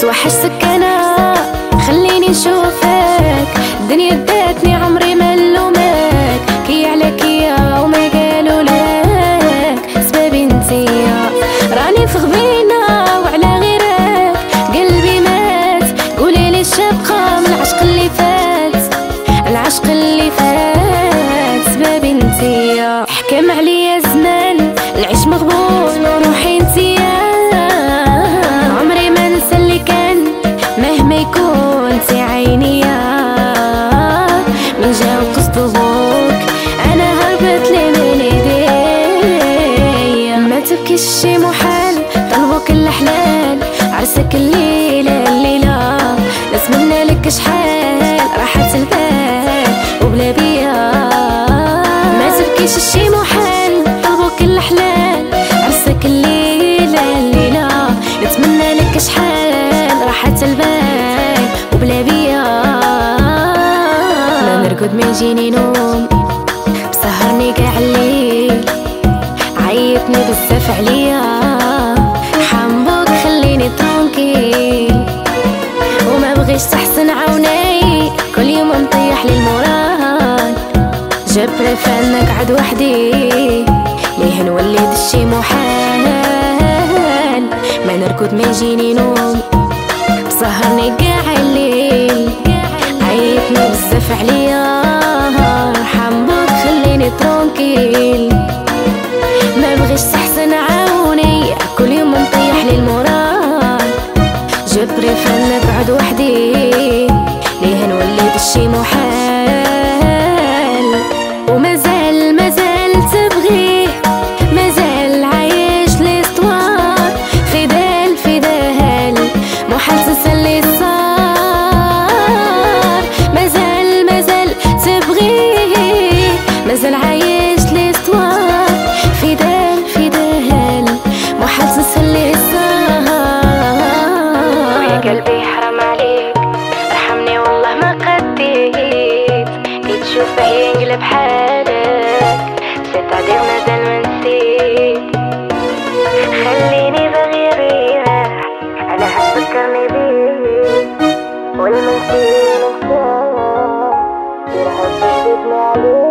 توحشتك أنا. خليني نشوفك الدنيا اداتني عمري ما نلومك كي عليك يا وما قالوا لك. سبابي انتيا راني في غبينا وعلى غيرك. قلبي مات. قولي لي شابقى من العشق اللي فات. العشق اللي فات. سبابي انتيا حكم عليا زمان. العيش مغبون وروح عينيا من أنا هربت لي من ما تبكيش محال عرسك الليلة الليلة نتمنى لك شحال راحة البال وبلا بيا. ما تبكيش محال عرسك الليلة الليلة نتمنى لك شحال. نرقد ما يجيني نوم. بسهرني قاع الليل عيطني بزاف عليا. حنبوك خليني ترونكيل وما بغيش تحسن عوني. كل يوم مطيح للمراد جبر فانك عد وحدي. ليه نولي دشي محال ما نركض ما يجيني نوم. ترونكيل ما بغيش تحسن عوني كل يوم نطيح للمراد. جبري فنك خطوة فدان فدان. محسس اللي صار. ويا قلبي حرام عليك. ارحمني والله ما قديت. كي تشوف بيا ينقلب حالك. سيت عليك مازال ما نسيت خليني باغي ريح على هتفكرني بيك. والمنسي منساك يرهب بيتنا عليك.